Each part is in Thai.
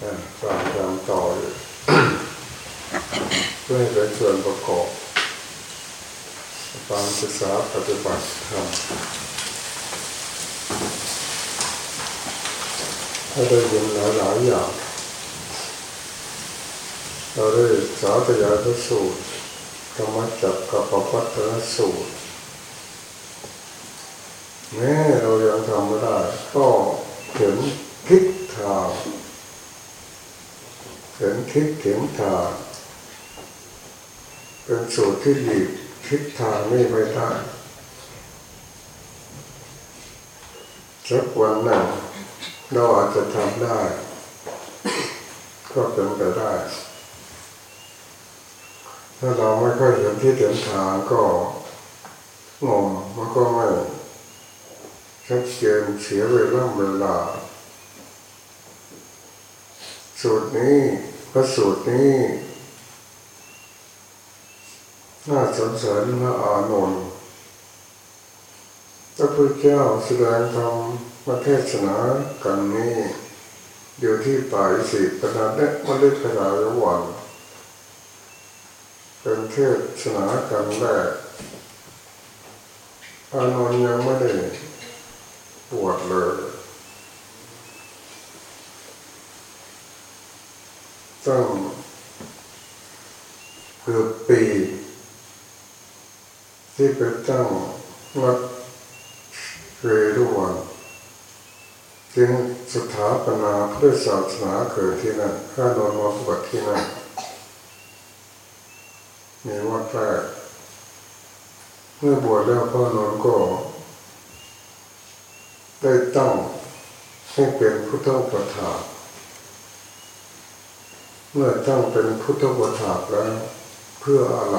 ฟังจำต่ออยู่เพื่อให้เป็นส่วนประกอบการศึกษาปฏิบัติธรรมถ้าได้ยินหลายๆอย่างเราได้สาธยายพระสูตรธรรมจักรกับปปัตตนสูตรแม้เรายังทำไม่ได้ก็เห็นทิศทาง เห็นทิศเข็มทางเป็นสูตรที่หลีกทิศทางไม่ได้สักวันหนึ่งเราอาจจะทำได้ ก็เป็นไปได้ ถ้าเราไม่ค่อยเห็นที่เห็นทางก็งงมันก็ไม่ชัดเจนเสียเวลาเวลาสูตรนี้ ระสูตรนี้น่าสนใจน่าอานนท์พระพุทธเจ้าแสดงธรรมมาเทศนากันนี้ อยู่ที่ป่าสิปนาเนมฤคดาวันเป็นเทศนากันแรกอานนท์ยังไม่ได้ปวดเลย ตั้งเกือบปี ที่ไปตั้งวัดเรรุวันจึงสถาปนาพุทธศาสนาเกิดที่นั่นข้านอนมาปฏิบัติที่นั่นมีวัดแรกเมื่อบวชแล้วพ่อนอนก็ได้ตั้งให้เป็นพุทธอุปถาเมื่อตั้งเป็นพุทธอุปถาแล้วเพื่ออะไร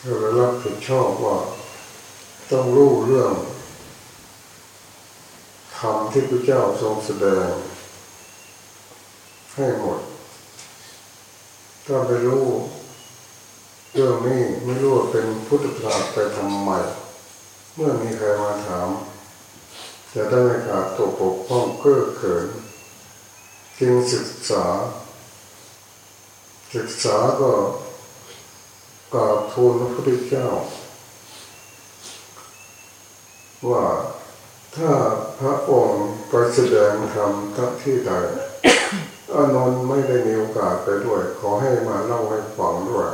เรารับผิดชอบว่า ต้องรู้เรื่องคำที่พระเจ้าทรงแสดง ให้หมด ถ้าไปรู้เรื่องนี้ไม่รู้ว่าเป็นพุทธศาสนาไปทำไมเมื่อมีใครมาถาม จะได้ไม่ขาดตกปกป้องเก้อเขิน จึงศึกษา ศึกษาก็กราบทูลพระพุทธเจ้า ว่าถ้าพระองค์ไปแสดงธรรมทั้งที่ใดอานนท์ไม่ได้มีโอกาสไปด้วย ขอให้มาเล่าให้ฟังด้วย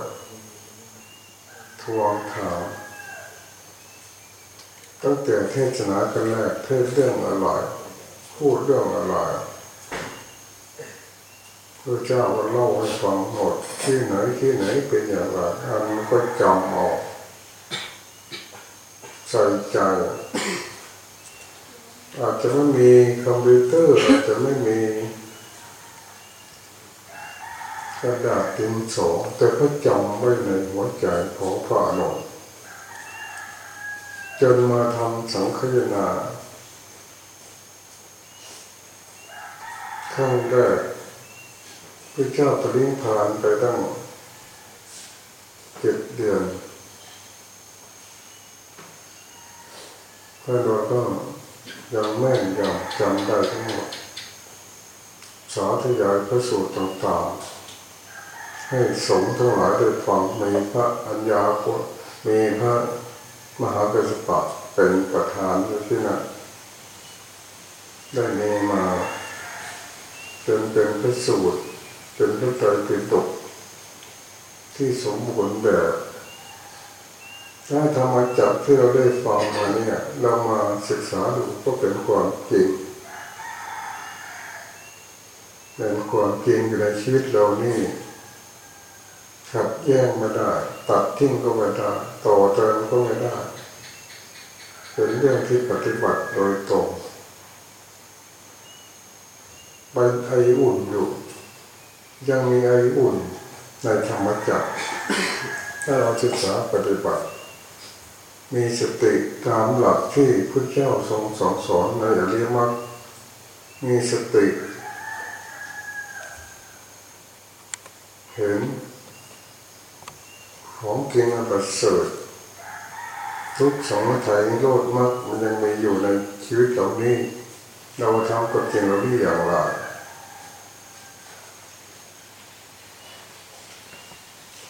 ทวงถามตั้งแต่เทศนากันแรกเทศเรื่องอะไรพูดเรื่องอะไร พระเจ้าก็เล่าให้ฟังหมดที่ไหนที่ไหนเป็นอย่างไรอันก็จำออกใส่ใจ อาจจะไม่มีคอมพิวเตอร์อาจจะไม่มีกระดาษดินสอแต่ก็จำไว้ในหัวใจของพระอนุจนมาทำสังขยนาขั้นแรก พระเจ้าปริพานไปตั้งเจ็ดเดือนพระโดก็ยังแม่นยำจำได้ทั้งหมดสาธยายพระสูตรต่างๆให้สงฆ์ทั้งหลายได้ฟังมีพระอัญญาโคมีพระมหากัสปะเป็นประธานอยู่ที่นั่นได้มีมาจนเป็นพระสูตร เป็นพระไตรปิฎกที่สมบูรณ์แบบ ถ้าธรรมจักที่เราได้ฟังมาเนี่ย เรามาศึกษาดูก็เป็นความจริงเป็นความจริงอยู่ในชีวิตเรานี่ขัดแย้งไม่ได้ ตัดทิ้งก็ไม่ได้ต่อเติมก็ไม่ได้ เป็นเรื่องที่ปฏิบัติโดยตรงใบไออุ่นอยู่ ยังมีไออุ่นในธรรมจักรถ้าเราศึกษาปฏิบัติ มีสติตามหลักที่พระเจ้าทรงสอนสอนในอริยมรรคมีสติ เห็น ของจริงมันประเสริฐทุกสองไทยโลดมากมันยังมีอยู่ในชีวิตเรานี้ เราทำกับจริงเราที่อย่างไร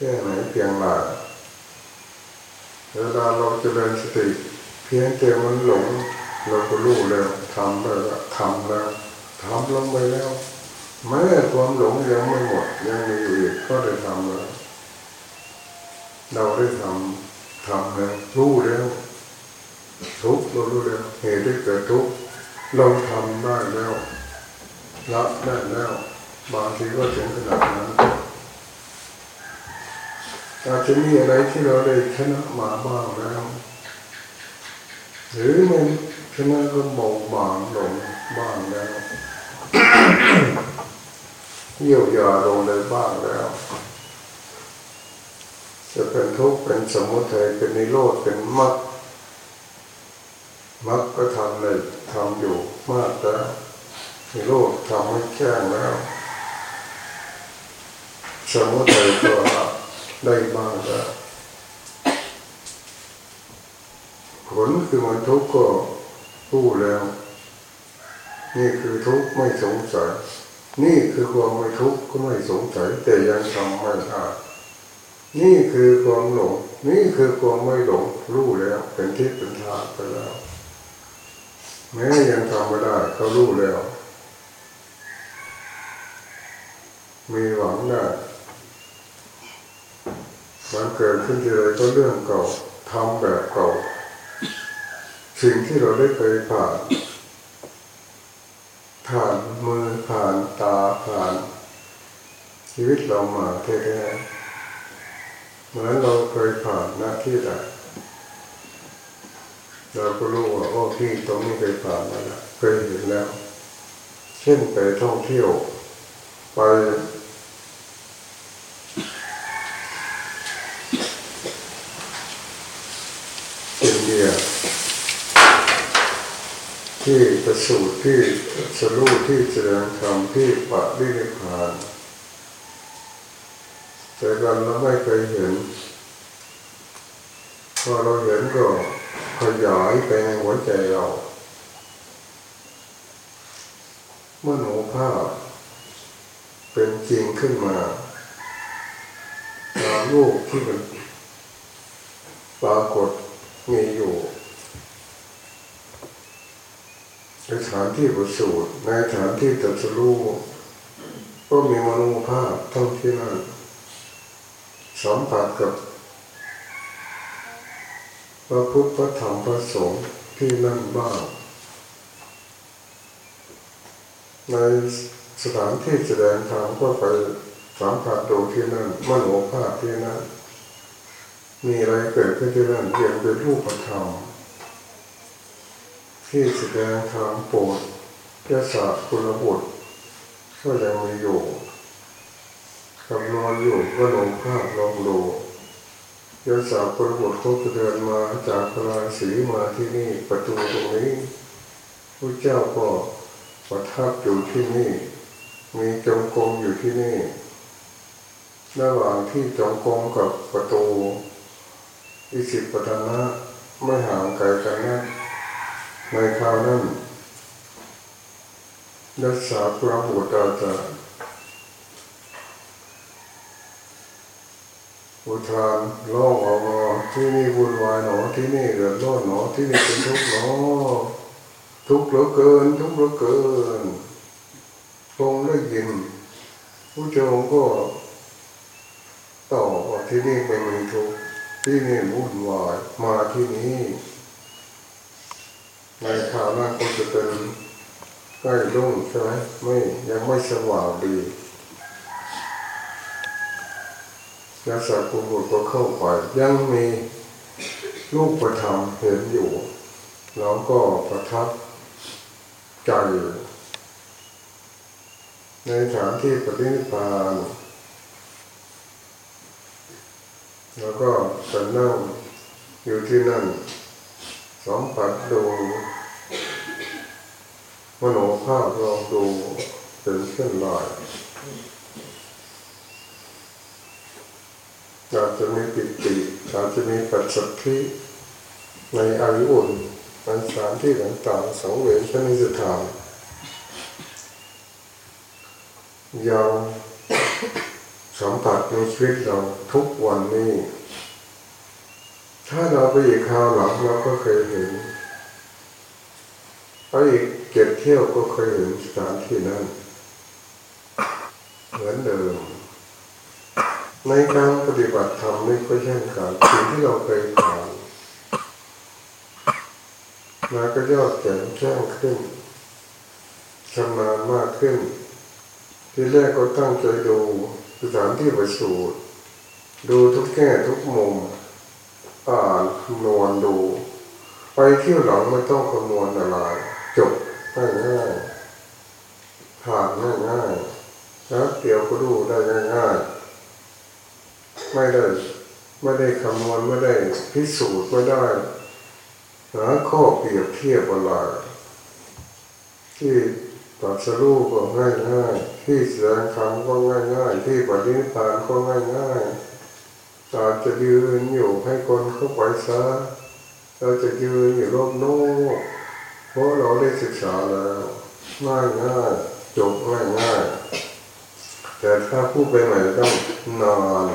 แค่ไหนเพียงไรเวลาเราจะเดินสติ เพียงแต่มันหลง เราก็รู้แล้วทำแล้วทำแล้วทำลงไปแล้วแม้ความหลงยังไม่หมดยังมีอยู่อีกก็ได้ทำแล้วเราได้ทำทำแล้วรู้แล้วทุกเรารู้แล้วเหตุที่เกิดทุกเราทำได้แล้วละได้แล้วบางทีก็ถึงขนาดนั้น อาจจะมีอะไรที่เราได้ชนะมาบ้างแล้วหรือมันชนะก็หมองบางลงบ้างแล้วเยียวยาลงเลยบ้างแล้ว จะเป็นทุกข์เป็นสมุทัยเป็นนิโรธเป็นมรรคมรรคก็ทำเลยทำอยู่มากแล้วนิโรธทำให้แจ้แล้วสมุทัยก็ ได้บ้างแล้วผลคือมันทุกข์ก็รู้แล้ว นี่คือทุกข์ไม่สงสัย นี่คือความไม่ทุกข์ก็ไม่สงสัย แต่ยังทำไม่ได้นี่คือความหลง นี่คือความไม่หลงรู้แล้ว เป็นทิศเป็นทางไปแล้วแม้ยังทำไม่ได้เขารู้แล้ว มีหวังได้ มันเกิดขึ้นทีไรก็เรื่องเก่าทำแบบเก่า สิ่งที่เราได้เคยผ่านผ่านมือผ่านตาผ่าน ชีวิตเรามาแท้ๆเหมือนเราเคยผ่านหน้าที่ใดเราก็รู้ว่าโอ้ที่ตรงนี้เคยผ่านมาแล้วเคยเห็นแล้ว เช่นไปท่องเที่ยว ไปอินเดีย ที่ประสูติที่สรุปที่แสดงธรรมที่ปะดินิพพานแต่กันเราไม่เคยเห็นพอเราเห็นก็ขยายไปในหัวใจเราเมื่อหนูภาพ เป็นจริงขึ้นมาตามรูปที่มันปรากฏมีอยู่ ในฐานที่ประสูติในฐานที่ตรัสรู้ก็มีมโนภาพท่องที่นั่นสัมผัสกับพระพุทธพระธรรมพระสงฆ์ที่นั่นบ้างในสถานที่แสดงธรรมก็ไปสัมผัสดูที่นั่นมโนภาพที่นั่นมีอะไรเกิดขึ้นที่นั่นเพียงเป็นรูปธรรม ที่แสดงทางโปรดยศาสตร์คุณบุตรก็ยังมีอยู่คำนวณอยู่ก็ลงภาพลองดูยศาสตร์คุณบุตรเขาจะเดินมาจากพราศีมาที่นี่ประตูตรงนี้พระเจ้าก็ประทับอยู่ที่นี่ มีจงกรมอยู่ที่นี่ระหว่างที่จงกรมกับประตูอิสิปตนะไม่ห่างไกลกันนะ ในคราวนั้นรักษาพระบุตรอาจารย์อุทานร้องออกมาที่นี่วุ่นวายหนอที่นี่เดือดร้อนหนอที่นี่เป็นทุกข์หนอทุกข์เหลือเกิน ทุกข์เหลือเกินคงได้ยินผู้ชมก็ตอบว่าที่นี่ไม่มีทุกข์ที่นี่วุ่นวายมาที่นี่ ในข่าวนั้นก็จะเป็นใกล้รุ่งใช่ไหมไม่ยังไม่สว่างดียาสากุบุตรก็เข้าไป ยังมีลูกประธรรมเห็นอยู่แล้วก็ประทับใจ ในฐานที่ปฏินิพพานแล้วก็จะนั่งอยู่ที่นั่น สองปัดดูมโนภาพลองดูถึงเส้นลายอาจจะมีปิติอาจจะมีปัจจักขิในอายุอุ่นในสานที่ต่างๆสองเวยชนิสถานยังสัมผัสในชีวิตเราทุกวันนี้ ถ้าเราไปอีกคราวหลังเราก็เคยเห็นไปอีกเก็บเที่ยวก็เคยเห็นสถานที่นั้น เหมือนเดิม ในการปฏิบัติธรรมนี่ก็เช่นกันสิ่งที่เราเคยผ่านมาก็ยอดแข็งแจ้งขึ้นชำนาญมากขึ้น ที่แรกก็ตั้งใจดูสถานที่ประสูตรดูทุกแง่ทุกมุม อ่านคำนวณดู ไปเที่ยวหลังไม่ต้องคำนวณอะไรจบง่ายๆผ่านง่ายๆแล้วเดี๋ยวก็ดูได้ง่ายๆไม่ได้ไม่ได้คำนวณไม่ได้พิสูจน์ไม่ได้หาข้อเปรียบเทียบอะไรที่ตัดสรูปก็ง่ายง่ายที่แสดงคำก็ง่ายง่ายที่ปฏิบัติก็ง่ายง่าย อาจะยืนอยู่ให้คนเข้าไปซะเราจะยืนอยู่รอบโน้เพราะเราได้ศึกษาแล้วง่ายง่ายจบง่ายง่ายแต่ถ้าผู้ไปใหม่ต้องนอน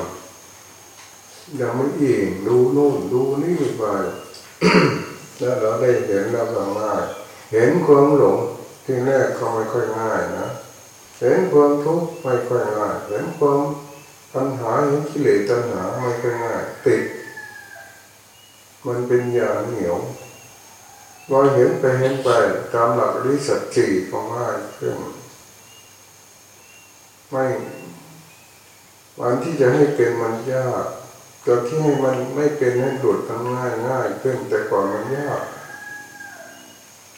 ยังไม่อิ่มดูนู่นดูนี่ไปแล้วเราได้เห็นเราสามารถเห็นความหลงที่แรกก็ไม่ค่อยง่ายนะ เห็นความทุกข์ไม่ค่อยง่าย เห็นความ ปัญหาเห็นกิเลสตัณหาไม่ค่ง่ายติด มันเป็นยาเหนียวลอยเห็นไปเห็นไปตามหลักอริสัจจีก็ง่ายขึ้นไม่วันที่จะให้เป็นมันยากตัวที่ให้มันไม่เป็นให้หลุดมันง่ายง่ายขึ้นแต่ก่อนมันยาก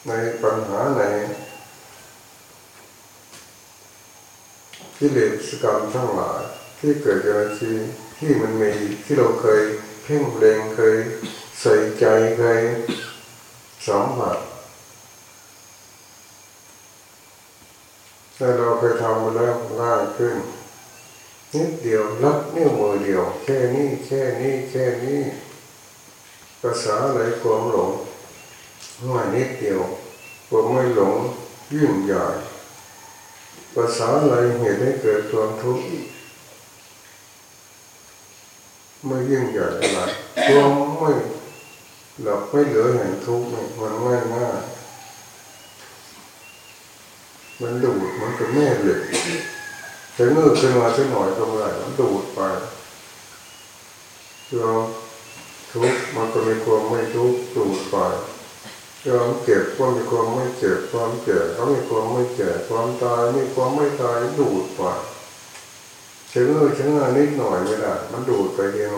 ในปัญหาในกิเลสกรรมทั้งหลาย ที่เกิดจากชีที่มันมีที่เราเคยเพ่งเล็งเคยใส่ใจเคยสัมผัสแต่เราเคยทำมาแล้วง่ายขึ้น นิดเดียวลัดนิ้วมือเดียว แค่นี้แค่นี้แค่นี้ภาษาอะไรความหลงง่ายนิดเดียวความไม่หลงยิ่งใหญ่ภาษาอะไรเหตุให้เกิดความทุกข์ ไม่ยิ่งใหญ่อะไรควไม่หลับไม่เหลือแห่งทุกข์มันง่ายมากมันดูดมันก็แม่เหล็กแต่เมื่อขึ้นมาสักหน่อยก็ไม่ได้มันดูดไปเราทุกข์มันก็มีความไม่ทุกข์ดูดไปความเจ็บก็มีความไม่เจ็บความเจ็บก็มีความไม่เจ็บความตายมีความไม่ตายดูดไป ถึงเออถึงนิดหน่อยไม่ได้มันดูดไปเดียว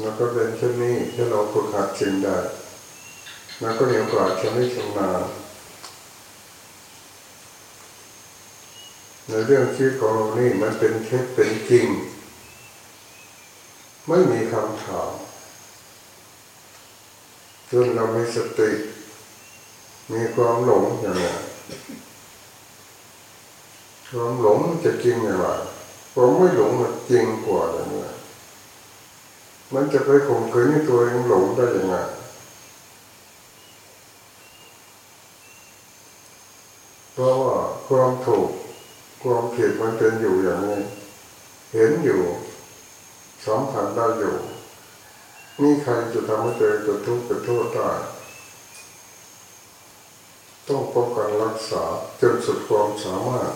มันก็เป็นเช่นนี้ถ้าเราฝึกหัดสิ่งใดมันก็เหนียวกว่าชำนิชำนาญในเรื่องชีวิตของเรานี่มันเป็นเท็จเป็นจริง ไม่มีคำถามจนเรามีสติ มีความหลงอย่างไร ความหลงจะจริงอย่างไรความไม่หลงมันจริงกว่าอย่างไรมันจะไปข่มขืนตัวเองหลงได้ยังไงเพราะว่าความถูกความผิดมันเป็นอยู่อย่างนี้ เห็นอยู่สัมผัสได้อยู่ นี่ใครจะทำให้เจอตัวทุกข์ตัวโทษได้ต้องป้องกันรักษาจนสุดความสามารถ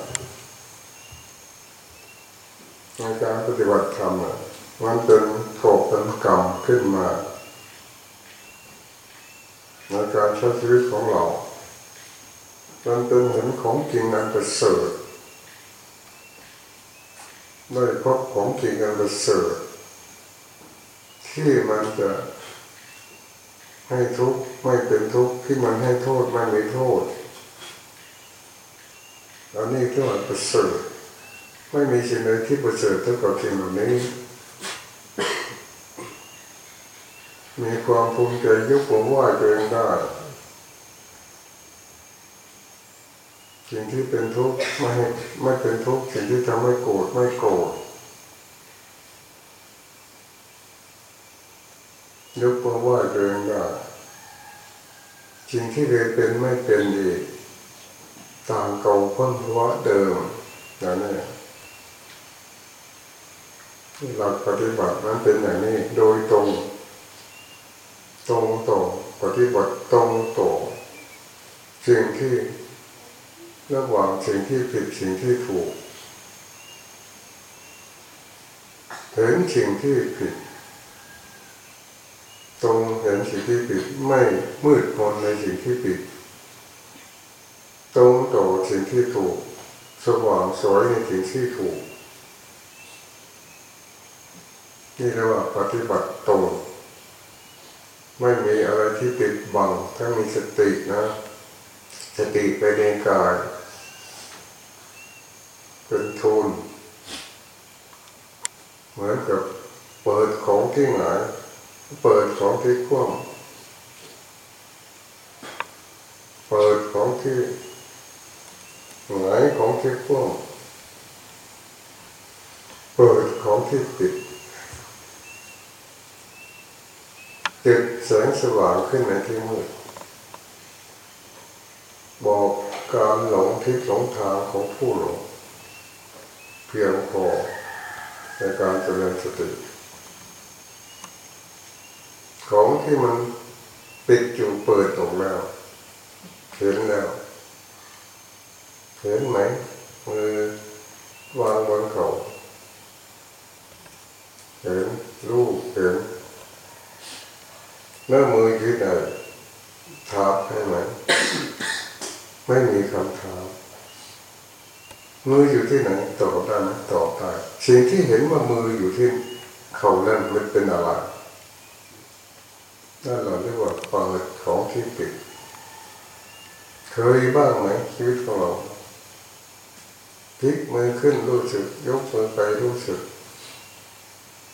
ในการปฏิบัติธรรมมันเป็นกอบเป็นกรรมขึ้นมา ในการใช้ชีวิตของเรามันเป็นเหมือนของจริงอันประเสริฐได้พบของจริงอันประเสริฐที่มันจะให้ทุกข์ไม่เป็นทุกข์ที่มันให้โทษไม่มีโทษอันนี้เรียกว่าประเสริฐ ไม่มีสิ่งใดที่ประเสริฐเท่ากับสิ่งเหล่านี้ มีความภูมิใจยกผมว่าตัวเองได้สิ่งที่เป็นทุกข์ไม่ไม่เป็นทุกข์สิ่งที่ทำให้โกรธไม่โกรธยกตัวว่าตัวเองได้สิ่งที่เคยเป็นไม่เป็นอีกต่างเก่าพ้นภาวะเดิมอย่างนี้ หลักปฏิบัตินั้นเป็นอย่างนี้โดยตรง ตรงต่อปฏิบัติตรงต่อสิ่งที่ระหว่างสิ่งที่ผิดสิ่งที่ถูกเห็นสิ่งที่ผิด ตรงเห็นสิ่งที่ผิดไม่มืดมนในสิ่งที่ผิด ตรงต่อสิ่งที่ถูก สว่างสวยในสิ่งที่ถูก นี่เรียกว่าปฏิบัติตรงไม่มีอะไรที่ปิดบังถ้ามีสตินะ สติไปในกาย เป็นทุนเหมือนกับเปิดของที่ไหนเปิดของที่กว้างเปิดของที่ไหนของที่กว้างเปิดของที่ปิด จิดแสงสว่างขึ้นในที่มืด บอกการหลงทิศหลงทางของผู้หลง เพียงพอในการเจริญสติ ของที่มันปิดอยู่เปิดออกแล้วเห็นแล้วเห็นไหมมือวางบนเขาเห็นรูปเห็น เมื่อมือยืดได้ทับให้ไหมไม่มีคำถามมืออยู่ที่ไหนตอบได้ไหมตอบได้สิ่งที่เห็นว่ามืออยู่ที่เขานั่นมันเป็นอะไรนั่นเราเรียกว่าเปิดของที่ปิด เคยบ้างไหมชีวิตของเราพลิกมือขึ้นรู้สึก ยกมือไปรู้สึก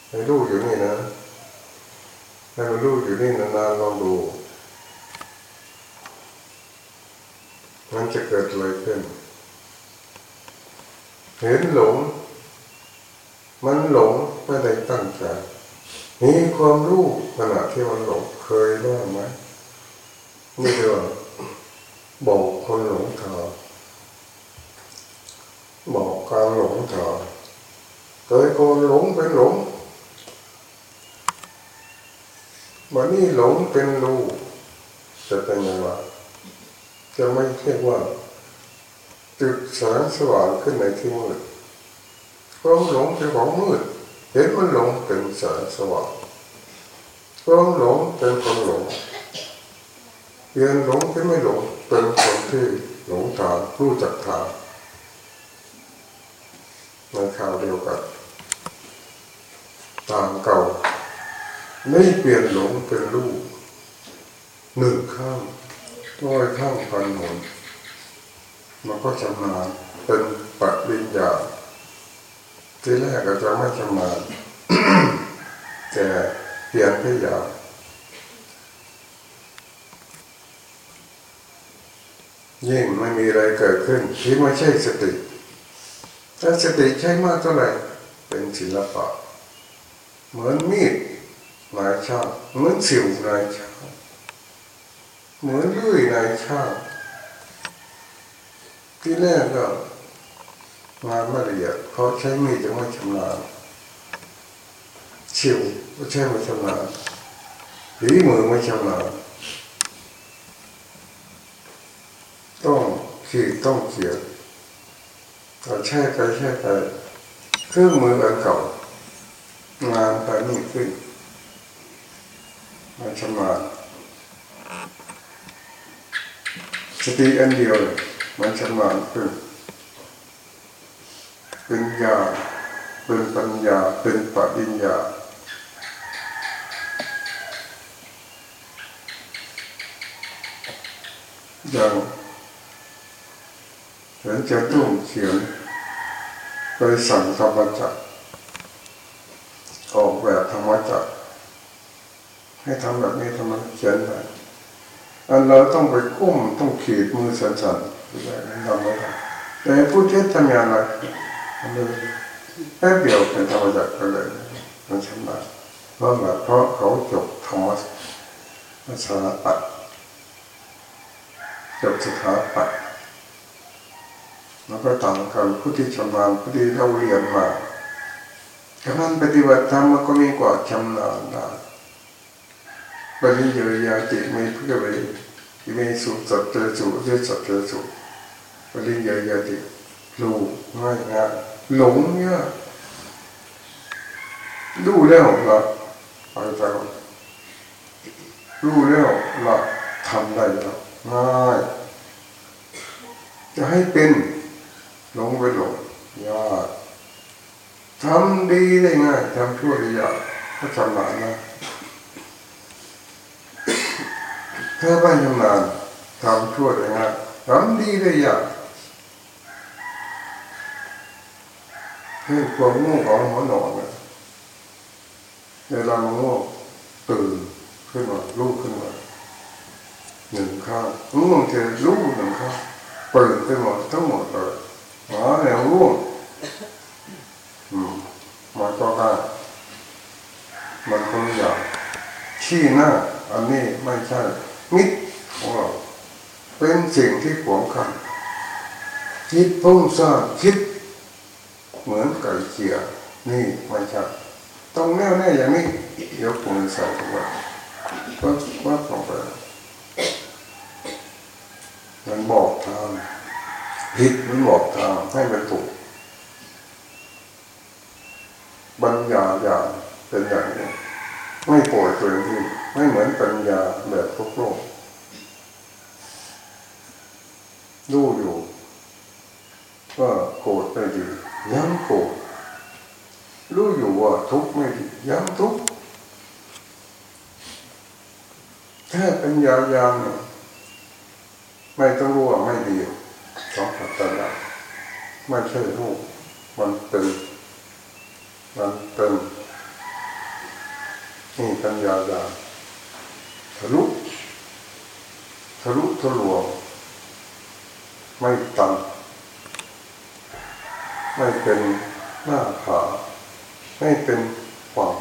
ให้รู้อยู่นี่นะ ให้มันรู้อยู่นี่นานๆลองดู มันจะเกิดอะไรขึ้น เห็นหลง มันหลงไม่ได้ตั้งใจมีความรู้ขณะที่มันหลงเคยว่าไหมนี่เรียกว่าบอกคนหลงทางบอกการหลงทางเคยคนหลงเป็นหลง วันนี้หลงเป็นรูจะเป็นยังไงจะไม่เรียกว่าจุดแสงสว่างขึ้นในที่มืดความหลงเป็นของมืด เห็นมันหลงเป็นแสงสว่างความหลงเป็นคนหลงเปลี่ยนหลงที่ไม่หลงเป็นคนที่หลงทางรู้จักทางในข่าวเดียวกันตามเก่า ไม่เปลี่ยนหลงเป็นรูปหนึ่งข้ามร้อยข้างพันหนมันก็ชำนาญเป็นปัจจิญาที่แรกก็จะไม่ชำนาญแต่เพียรพยายามยิ่งไม่มีอะไรเกิดขึ้นที่ไม่ใช่สติ ถ้าสติใช้มากเท่าไหร่เป็นศิลปะ เหมือนมีด นายช่างเหมือนสิวนายช่างเหมือนเลื่อยนายช่างที่แรกก็งานไม่ละเอียดเขาใช้มีดจะไม่ชำนาญชิวก็ใช้ไม่ชำนาญฝีมือไม่ชำนาญต้องขีดต้องเขียนเราใช้ไปใช้ไปเครื่องมืออันเก่างานไปนี่ขึ้น มันชำนาสติอันเดียวมันชำนาญขึ้นเป็นญาเป็นปัญญาเป็นปัญญาอย่างเห็นจะตุ้มเขียนไปสั่งธรรมจักออกแบบธรรมจักร ให้ทำแบบนี้ทำไมเขียนไปอันเราต้องไปกุ้มต้องขีดมือสั่นๆทำไม่ได้แต่ผู้เทศทำงานอะไรแป๊บเดียวเป็นธรรมจักรเลยมันชำนาญเพราะแบบเพราะเขาจบธรรมศาสตร์จบสถาปัตย์แล้วก็ต่างกันผู้ที่ชำนาญผู้ที่เราเรียนมาการปฏิบัติธรรมมันก็มีกว่าชำนาญได้ ปริยยาจิตไมีเพื่อไปไมีสุขสัจเจสุเยสัจเจสุปริยยาจิตรู้ง่ายง่ายหลงเนี่ยดูแล้วละไปจากรู้แล้วละทำได้แล้วง่ายจะให้เป็นหลงไปหลงยากทำดีได้ง่ายทำชั่วได้ยากก็ชำนาญนะ ถ้าไม่ชำนาญทำชั่วได้ง่ายทำดีได้ยากคือความง่วงของหัวนอนเนี่ยเวลาง่วตื่นขึ้นมาลุกขึ้นมาหนึ่งข้างง่วงเธอรู้หนึ่งข้างตื่นขึ้นมาทั้งหมดเลยหาแนวร่วงอืมมันก็ได้มันคนอยางชี้หน้า อันนี้ไม่ใช่ มิตรของเราเป็นสิ่งที่ขวงขันคิดพุ่งสร้างคิด เหมือนไก่เกี่ยนี่ม่ใช่ต้องแน่วแน่อย่างนี้ยกมือใส่ตัวว่าว่าลงไปมันบอกทางผิดมันบอกทางให้มันถูกปัญญาอย่างเป็นอย่างนี้ไม่ปล่อยตัวเองที่ ไม่เหมือนปัญญาแบบทุกโลกดูอยู่ว่าโกรธไม่ดีย้ำโกรธรู้อยู่ว่าทุกข์ไม่ดีย้ำทุกข์แค่เป็นยายามเนี่ยไม่ต้องรู้ว่าไม่ดีสองขัดกันล้ไม่ใช่รู้มันเป็นมันเป็นนี่ปัญญาญาทะ ลุทะลุทะลวงไม่ตันไม่เป็นหน้าขาไม่เป็นฝั่ง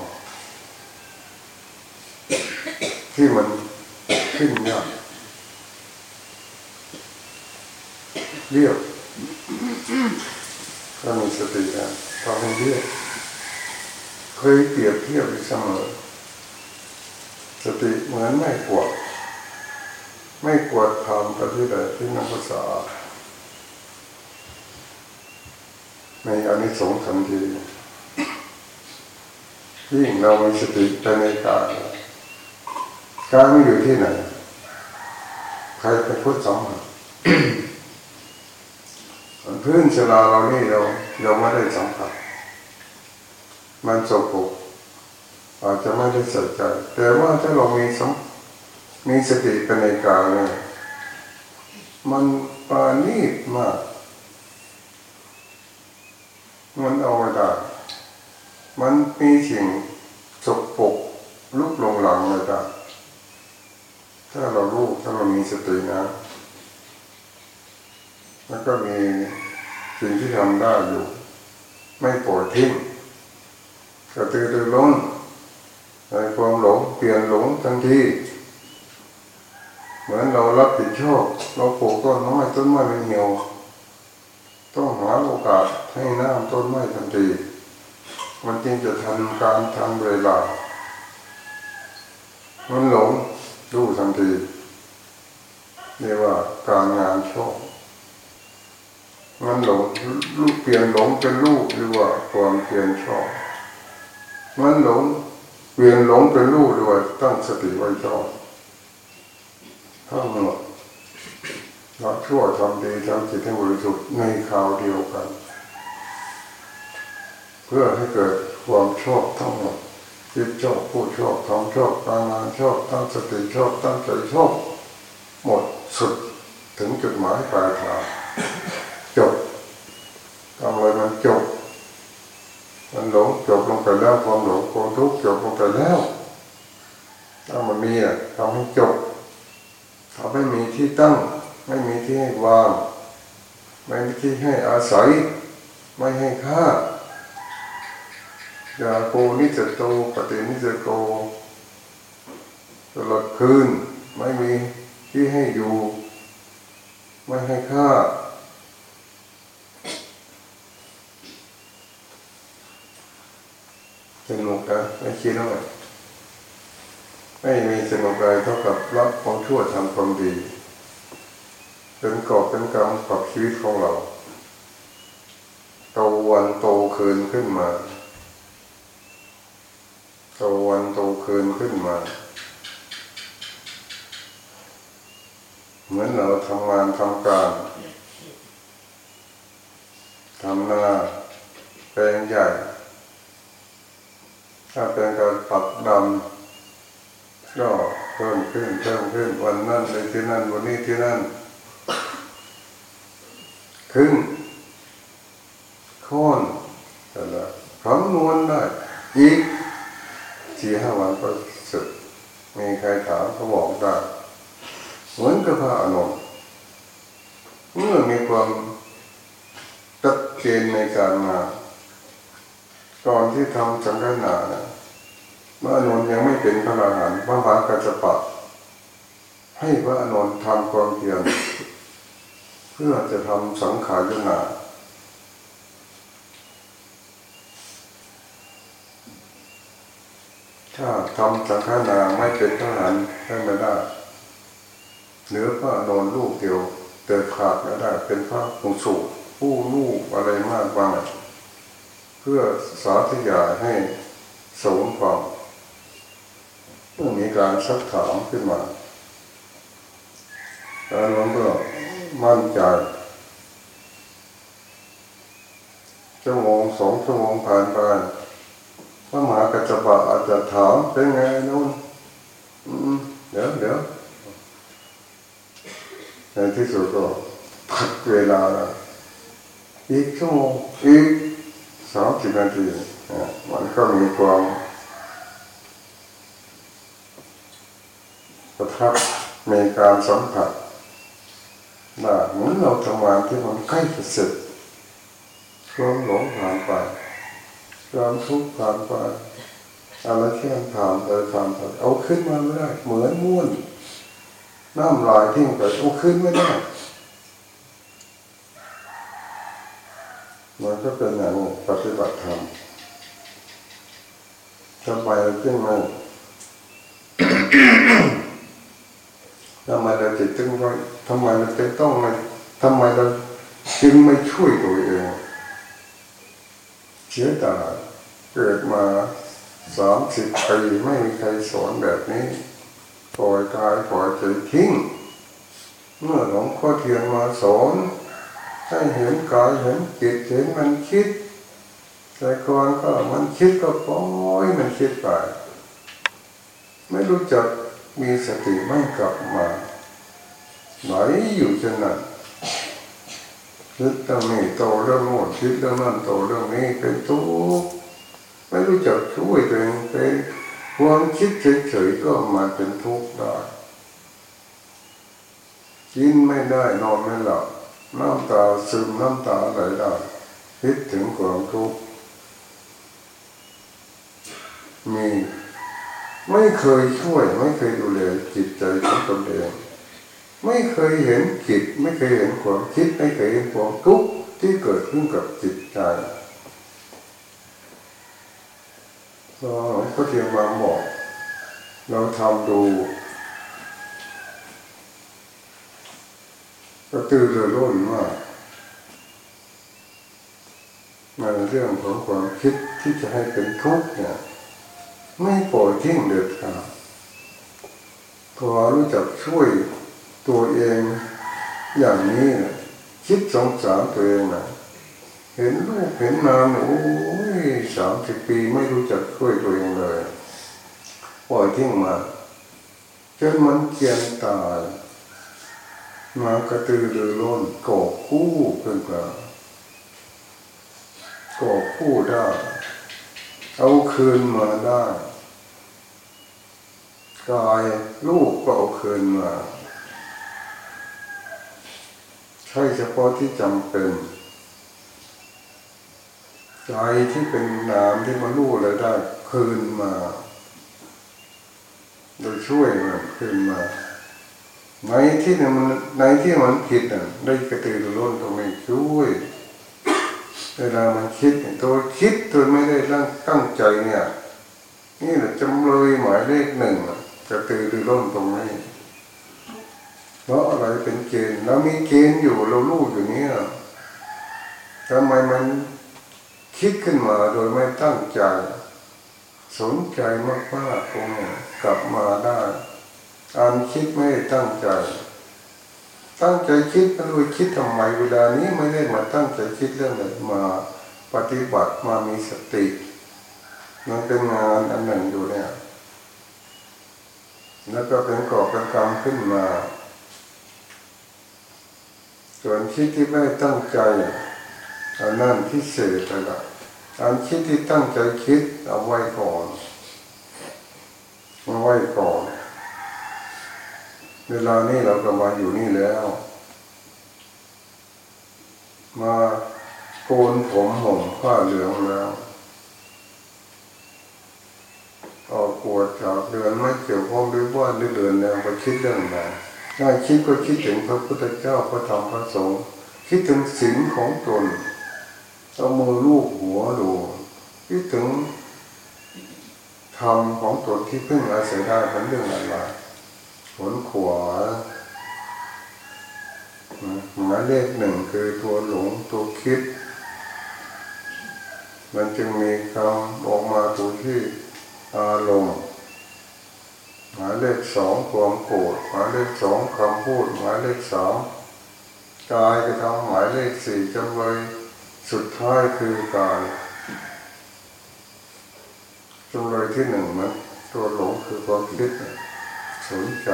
ที่มันขึ้นยากเรียบถ้ามีสตินะทำให้เรียบเคยเปรียบเทียบเสมอ สติเหมือนไม่กวด ไม่กวดทำไปที่ใดที่นักภาษาในอนิสงส์ทันทียิ่งเรามีสติไปในกายกายไม่อยู่ที่ไหน ใครเป็นผู้สัมผัสพื้นชลาเรานี่เราเราไม่ได้สัมผัสมันสกปรก อาจจะไม่ได้ใส่ใจ แต่ว่าถ้าเรามีสมมีสติไปในกายเนี่ยมันปานีตมาก มันเอาไม่ได้มันมีสิ่งสกปรกลุกลงหลังไม่ได้ถ้าเรารู้ถ้าเรามีสตินะ แล้วก็มีสิ่งที่ทำได้อยู่ ไม่ปล่อยทิ้งกระตือรือร้น ในความหลงเปลี่ยนหลงทันทีเหมือนเรารับผิดชอบเราปลูกต้นไม้ต้นไม้ไม่เหี่ยวต้องหาโอกาสให้น้ำต้นไม้ทันที มันจึงจะทันการทันเวลา มันหลงดูทันทีเรียกว่าการงานชอบมันหลงลูกเปลี่ยนหลงเป็นลูกหรือว่าความเปลี่ยนชอบ มันหลง เปลี่ยนหลงเป็นลูกหรือว่าตั้งสติไว้ชอบทั้งหมดเราชั่วทำดีทำจิตให้บริสุทธิ์ในคราวเดียวกัน เพื่อให้เกิดความชอบทั้งหมดจิตชอบผู้ชอบทำชอบการงานชอบตั้งสติชอบตั้งใจชอบหมดสุดถึงจุดหมายปลายทางจบทำอะไรมันจบ มัน หลงจบลงไปแล้วความหลงความทุกข์จบลงไปแล้วถ้ามันมีอะทำให้จบทำให้มีที่ตั้ง ไม่มีที่ให้วางไม่มีที่ให้อาศัย ไม่ให้ค่าอย่าโกนิจโตปฏินิจโตตลอดคืนไม่มีที่ให้อยู่ ไม่ให้ฆ่า สนุกนะไม่คิดว่าไม่มีสนุกอะไรเท่ากับรับของชั่วทำความดีเป็นกอบเป็นกรรมกับชีวิตของเราโตวันโตคืนขึ้นมาโตวันโตคืนขึ้นมา เหมือนเราทำงานทำการทำนาแปลงใหญ่ ถ้าเป็นการปักดำก็เพิ่มขึ้นเพิ่มขึ้นวันนั้นไปที่นั่นวันนี้ที่นั่นขึ้นค้อนแต่ละคำนวณได้อีกสี่ห้าวันก็สุดมีใครถามก็บอกได้เหมือนกับพระอนุเมื่อมีความตัดเจนในการมา ก่อนที่ทำสังฆนานะเมื่ออนุยังไม่เป็นพระอรหันต์พระมหากัจจปะให้พระอนุทำความเพียรเพื่อจะทำสังขารนาถ้าทำสังฆนาไม่เป็นทหารได้ไม่ได้เหนือพระนอนลูกเดียวเดินขาดไม่ได้เป็นพระผู้สูผู้ลูกอะไรมากมาย เพื่อสาธยายให้สมความเมื่อมีการสักถามขึ้นมาแล้วน้องก็มั่นใจชั่วโมงสองชั่วโมงผ่านไปพระมหากัจจปะอาจจะถามเป็นไงนู่นเดี๋ยวเดี๋ยวในที่สุดก็พักเวลาอีกชั่วโมงอีก สามสิบนาทีมันก็มีความประทับมีการสัมผัสว่เหมือนเราทำงานที่มันใกล้จะเสร็จความหลงผ่านไปความทุกข์ผ่านไปอะไรที่มันผ่านไปผ่านไปเอาขึ้นมาไม่ได้ เหมือนม้วนน้ำลายทิ้งไปเอาขึ้นไม่ได้ มันก็เป็นอย่างนี้ปฏิบัติธรรมทำไมเราจึงไม่ทำไมเราจิตจึงไม่ทำไมเราจะต้องไม่ทำไมเราจึงไม่ช่วยตัวเองเสียดายเกิดมาสามสิบปีไม่มีใครสอนแบบนี้ปล่อยกายปล่อยใจทิ้ง เมื่อหลวงพ่อเทียนมาสอน ให้เห็นกายเห็นจิตเห็นมันคิดแต่ก่อนก็มันคิดก็ปล่อยมันคิดไป ไม่รู้จักมีสติไม่กลับมาไหนอยู่เช่นนั้นคิดเรื่องนี้โตเรื่องโน้นคิดเรื่องนั้นโตเรื่องนี้เป็นทุกข์ไม่รู้จักช่วยตัวเองเป็นความคิดเฉยๆก็มาเป็นทุกข์ได้กินไม่ได้นอนไม่หลับ น้ำตาซึมน้ำตาไหลได้คิดถึงความทุกข์มีไม่เคยช่วยไม่เคยดูแลจิตใจของตนเองไม่เคยเห็นจิตไม่เคยเห็นความคิดไม่เคยเห็นความทุกข์ที่เกิดขึ้นกับจิตใจก็เทียมมาบอกเราทำดู ก็ตื่นเรือร้นมากในเรื่องของความคิดที่จะให้เป็นทุกข์เนี่ย ไม่ปล่อยทิ้งเด็ดขาดพอรู้จักช่วยตัวเองอย่างนี้นะคิดสงสารตัวเองนะเห็นลูกเห็นนามโอ้ยสามสิบปีไม่รู้จักช่วยตัวเองเลย ปล่อยทิ้งมาจนมันเกียนตาย มากระตือรือร้นก่อคู่ขึ้นมาก่อคู่ได้ เอาคืนมาได้กายลูกก็เอาคืนมาใช่เฉพาะที่จำเป็นใจที่เป็นนามที่มาลู่อะไรได้ คืนมา โดยช่วยมันคืนมา ในที่เนี่ยมันในที่มันผิดอะได้กระตือรือร้นตรงนี้ช่วยเวลามันคิดเนี่ยตัวคิดตัวไม่ได้ตั้งตั้งใจเนี่ย นี่แหละจำเลยหมายเลขหนึ่งกระตือรือร้นตรงนี้เพราะอะไรเป็นเกณฑ์เรามีเกณฑ์อยู่เรารู้อยู่นี่ยทำไมมันคิดขึ้นมาโดยไม่ตั้งใจ สนใจมากๆตรงนี้กลับมาได้ อ่านคิดไม่ได้ตั้งใจ ตั้งใจคิดไม่รู้คิดทำไมเวลานี้ไม่ได้มาตั้งใจคิดเรื่องอะไรมาปฏิบัติมามีสติมันเป็นงานอันหนึ่งอยู่เนี่ย แล้วก็เป็นกรอบเป็นกรรมขึ้นมา ส่วนคิดที่ไม่ตั้งใจอันนั้นพิเศษเลยละอันคิดที่ตั้งใจคิดเอาไว้ก่อนเอาไว้ก่อน เวลานี้เราก็มาอยู่นี่แล้ว มาโกนผมห่มผ้าเหลืองแล้วออกปวดจากเดือนไม่เกี่ยวข้องด้วยว่าด้วยเดือนแล้วไปคิดเรื่องไหนถ้าคิดก็คิดถึงพระพุทธเจ้าพระธรรมพระสงฆ์คิดถึงศีลของตนเอามือลูบหัวดูคิดถึงธรรมของตนที่เพึ่งอาศัยได้เป็นเรื่องอะไร ผลขวาหมายเลขหนึ่งคือตัวหลงตัวคิด มันจึงมีคำออกมาตัวที่อารมณ์หมายเลขสองความโกรธหมายเลขสองคำพูดหมายเลขสามกายกระทำหมายเลขสี่จำเลยสุดท้ายคือกายจำเลยที่หนึ่งมันตัวหลงคือความคิด สนใจ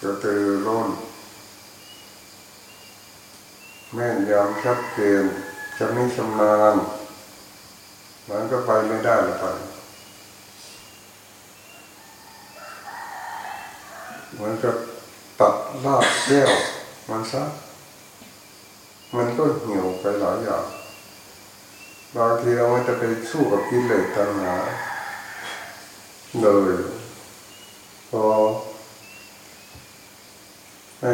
จะตือร้นแม่นยำชัดเจนจะม่ชำนาญมันก็ไปไม่ได้ละไปเหมือนกับตัดลาบแก้วมันซะมันก็เหี่ยวไปหลายอย่างบางทีเราจะไปสู้กับกิเลสตัณหาเลย พอให้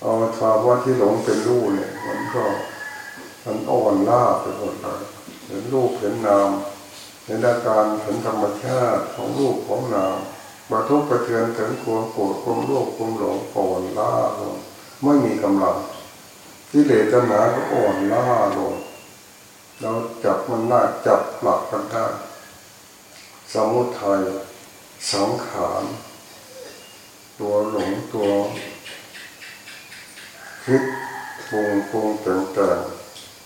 เอาภาวะที่หลงเป็นรูเนี่ย มันก็มันอ่อนล้าไปหมดเลยเห็นรูปเห็นนามเห็นอาการเห็นธรรมชาติของรูปของนามบรรทุกประเทือนถึงความโกรธความโลภความหลงอ่อนล้าลงไม่มีกำลังกิเหลสตัณหาก็อ่อนล้าลงเราจับมันได้จับหลักกันได้สมุทัย สังขารตัวหลงตัวคิดปรุงปรุงแต่ง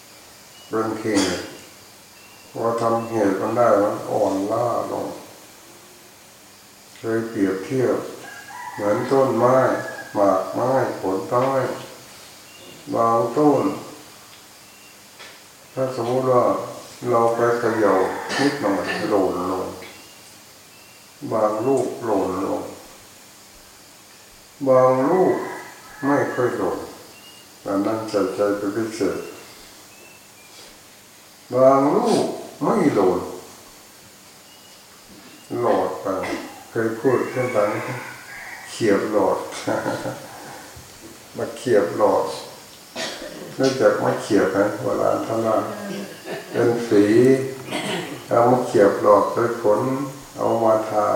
ๆเป็นเหตุพอทำเหตุมันได้มันอ่อนล้าลงเคยเปรียบเทียบ เหมือนต้นไม้หมากไม้ผลต้อยบางต้น ถ้าสมมติว่าเราไปเขย่านิดหน่อยหล่นลง บางลูกหล่นลง บางลูกไม่ค่อยหล่นแต่นั่นใจใจเป็นพิเศษบางลูกไม่หล่นหลอดไปเคยพูดเรื่องนั้นเขียบหลอดมาเขียบหลอดเนื่องจากมาเขียบนะเวลาท่านว่าเป็นสีเอามาเขียบหลอดโดยผล เอามาทา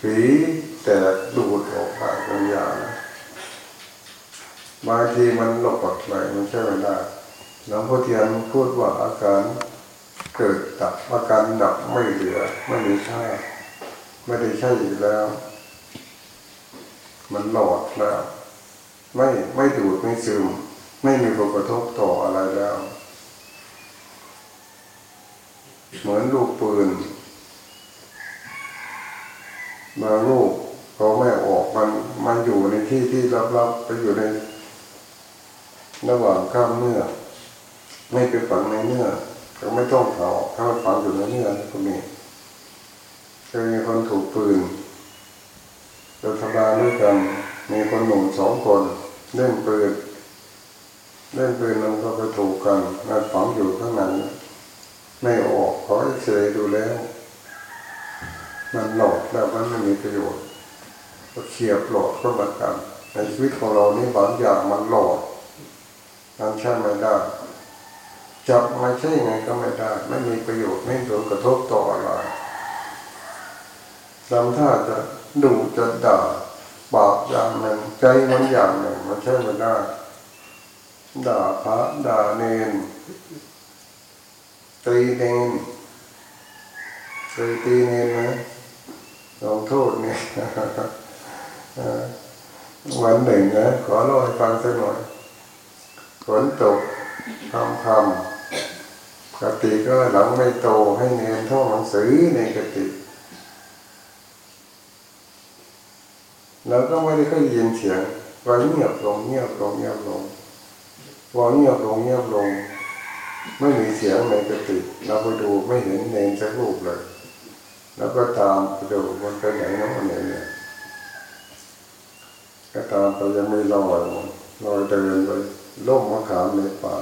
สีแตกดูดออกมาเป็นยาบางทีมันหลบออกไปมันใช่ไม่ได้หลวงพ่อเทียนพูดว่าอาการเกิดดับอาการดับไม่เหลือ ไม่มีค่าไม่ได้ใช่อีกแล้ว มันหลอดแล้ว ไม่ไม่ดูดไม่ซึม ไม่มีผลกระทบต่ออะไรแล้ว เหมือนลูกปืน บางลูกเขาไม่ออกมันมันอยู่ในที่ที่ลับๆไปอยู่ในระหว่างกล้ามเนื้อไม่ไปฝังในเนื้อก็ไม่ต้องเผาถ้ามันฝังอยู่ในเนื้อก็มีเคยมีคนถูกปืนเราทำงานด้วยกันมีคนหนุ่มสองคนเล่นปืนเล่นปืนมันก็ไปถูกกันมันฝังอยู่ข้างในไม่ออกขอเฉยดูแล้ว มันหลอกแล้วมันไม่มีประโยชน์ก็เขียบหลดก็เหมือนกันในชีวิตของเรานี่บางอย่างมันหลดมันใช่ไม่ได้จับม่ใช่ไงก็ไม่ได้ ไม่มีประโยชน์ไม่ผลกระทบต่ออะไรลำท่าจะดูจะด่าบาปอย่างหนึ่งใจมันอย่างหนึ่งมันใช่ไม่ได้ด่าพระด่าเนนตีเนนเคยตีเนนไหม ลงโทษเนี่ยวันหนึ่งนะขอเล่าให้ฟังสักหน่อยฝนตกทำคำกติก็หลังไม่โตให้เนนท่องหนังสือในกติแล้วก็ไม่ได้ค่อยยินเสียงก็เงียบลงเงียบลงเงียบลงพอเงียบลงเงียบลง ไม่มีเสียงในกติเราไปดูไม่เห็นเนนสักรูปเลย แล้วก็ตามไปดูมันไปไหนน้องเนนเนี่ยก็ตามไปยังไม่ลอยลอยเดินไปล่มมะขามในป่า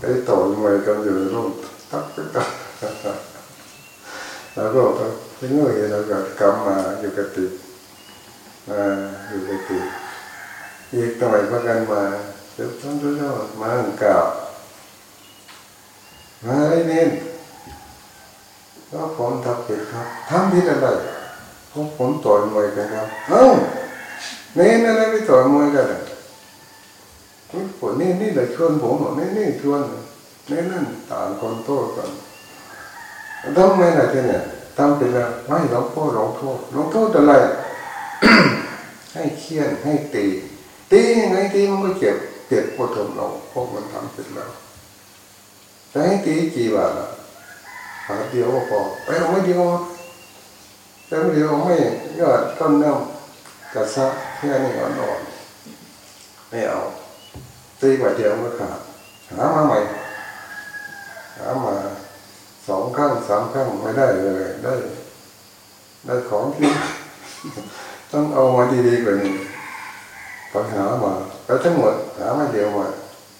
ไอ้ต่อยมวยกันอยู่ร่มทักไปตักแล้วก็ไปเงยแล้วก็กำมาอยู่กติมาอยู่กติอีกหน่อยพากันมาเดี๋ยวท่านทุกท่านมาเก่ามาไอ้เน้น ก็ผมทำผิดครับทำผิดอะไรผมผมต่อยมวยกันครับเอ้าเน้นอะไรไปต่อยมวยกันผมนี่นี่เลยชวนผมบอกนี่นี่ชวนนี่นั่นต่างคนโทษกันทำไมล่ะทีเนี่ยทำเป็นแล้วไม่หลวงพ่อหลวงโทษหลวงโทษอะไร ให้เคียนให้ตีตียังไงตีมันก็เจ็บเจ็บปวดทนเราเพราะมันทำเป็นแล้วแต่ให้ตีกี่บาท หาเดียวก็พอไปเอาไม่เดียวแต่ไม่เดียวไม่ยอดต้นน้ำกระซัแค่นี้อ่อนๆไม่เอาตีกว่าเดียวก็ขาดหามาใหม่หามาสองครั้งสามครั้งไม่ได้เลยได้ได้ของที่ต้องเอามาดีๆกว่านี้พอหามาแล้วทั้งหมดหามาเดียวมา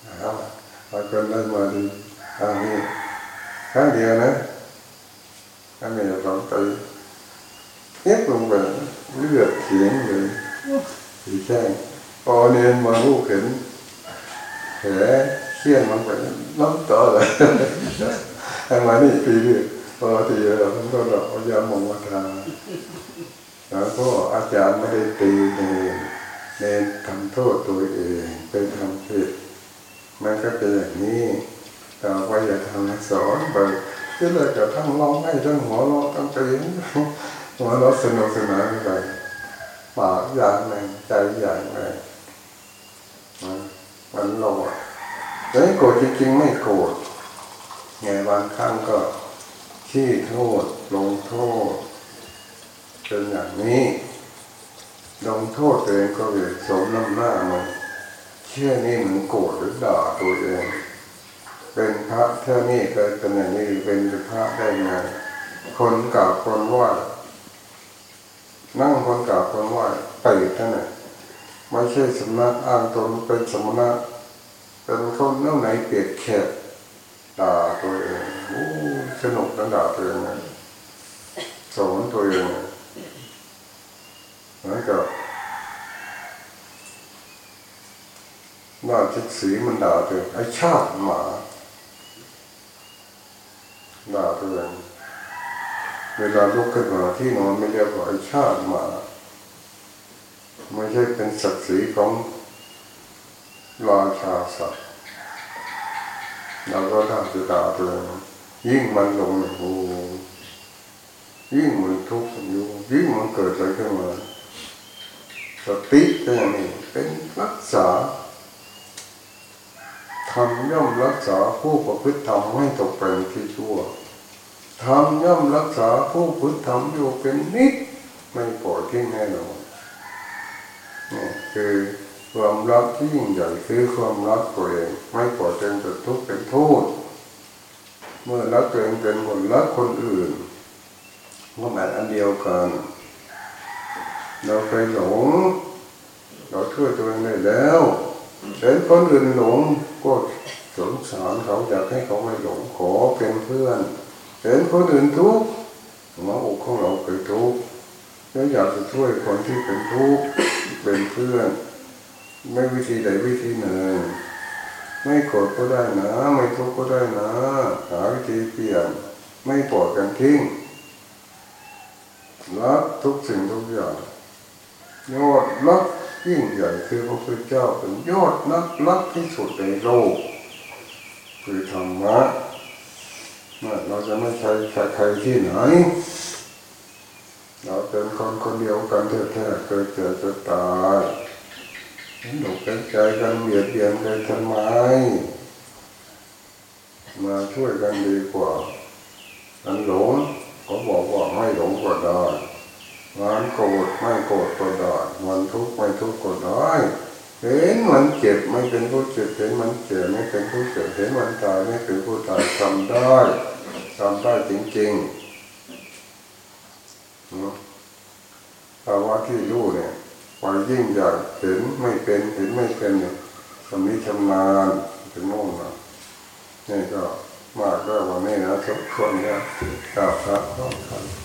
หามาพอคนได้มาดีอันนี้ครั้งเดียวนะ อันนี้สองตีเย็บลงไปเลือดเขียงเลยสีแช่งพอเนียนมาลูกเห็นแผลเขี้ยนมันไปน้ำต่อเลยทำมนี่ปีนี้พอทีเราต้องเราเอายามองมาทาแล้วก็อาจารย์ไม่ได้ตีเนนเนทำโทษตัวเองเป็นทำผิดมันก็เป็นอย่างนี้ต่อไปอย่าทำสอนไป ที่เลยจะทั้งร้องให้ทั้งหัวเราะทั้งตีนหัวเราะสนุกสนานไปปากอย่างหนึ่งใจอย่างหนึ่งมันมันโลภแต่โกรธจริงๆไม่โกรธไงบางครั้งก็ขี้โทษลงโทษเป็นอย่างนี้ลงโทษตัวเองก็เลยสมน้ำหน้ามันเชื่อนี่เหมือนโกรธหรือด่าตัวเอง เป็นพระเท่านี้เกิดเป็นอย่างนี้เป็นพระได้ไงคนกล่าวคนว่านั่งคนกล่าวคนว่าไปท่านไหนไม่ใช่สำนักอ้างตนเป็นสมณะเป็นคนเน่าไหนเปียกแขกด่าตัวเองโอ้สนุกกันด่าตัวเองสอนตัวเองเหมือนกับว่าทิศสีมันด่าตัวไอ้ชาติหมา ด่าตัวเองเวลาลุกขึ้นมาที่นอนไม่เรียกว่าไอชาติหมา ไม่ใช่เป็นศักดิ์ศรีของราชาศัตว์เราก็ด่าจะด่าตัวเองยิ่งมันลงโอ้ยิ่งมันทุกข์อยู่ยิ่งมันเกิดอะไรขึ้นมาสติเป็นอย่างนี้เป็นรักษา ทำย่อมรักษาผู้ประพฤติธรรมให้ตกไปที่ชั่วทำย่อมรักษาผู้ประพฤติธรรมอยู่เป็นนิดไม่ปล่อยทิ้งแน่นอนนี่คือความรักที่ยิ่งใหญ่คือความรักตัวเองไม่ปล่อยตัวเองเป็นทุกข์เป็นโทษเมื่อรักตัวเองเป็นคนรักคนอื่นก็หมายอันเดียวกัน เราเคยหลง เราช่วยตัวเองได้แล้วเห็นคนอื่นหลง ก็สงสารเขาอยากให้เขาไม่หลงขอเป็นเพื่อน เห็นคนอื่นทุกข์หัวอกของเราเคยทุกข์แล้วอยากจะช่วยคนที่เป็นทุกข์เป็นเพื่อน ไม่วิธีใดวิธีหนึ่งไม่โกรธก็ได้นะ ไม่ทุกข์ก็ได้นะหาวิธีเปลี่ยน ไม่ปล่อยกันทิ้งรักทุกสิ่งทุกอย่างยอดรัก ยิ่งใหญ่คือพระพุทธเจ้าเป็นยอดนักรักที่สุดในโลก คือธรรมะเราจะไม่ใช่ใครใครที่ไหน เราเป็นคนคนเดียวกันแท้ๆเกิดเจ็บจะตายหนอกเป็นใจกันเบียดเบียนกันทำไมมาช่วยกันดีกว่าอันหลงเขาบอกว่าไม่หลงก็ได้ มันโกรธไม่โกรธก็ได้มันทุกข์ไม่ทุกข์ก็ได้เห็นมันเจ็บไม่เป็นผู้เจ็บเห็นมันเจ็บไม่เป็นผู้เจ็บเห็นมันตายไม่เป็นผู้ตายทำได้ทำได้จริงๆเนาะภาวะที่รู้เนี่ยไปยิ่งใหญ่เห็นไม่เป็นเห็นไม่เป็นเนี่ยสมิชำนาญถึงโน่นนะนี่ก็มากได้วันนี้นะทุกคนเนี่ยกราบพระพร้อมกัน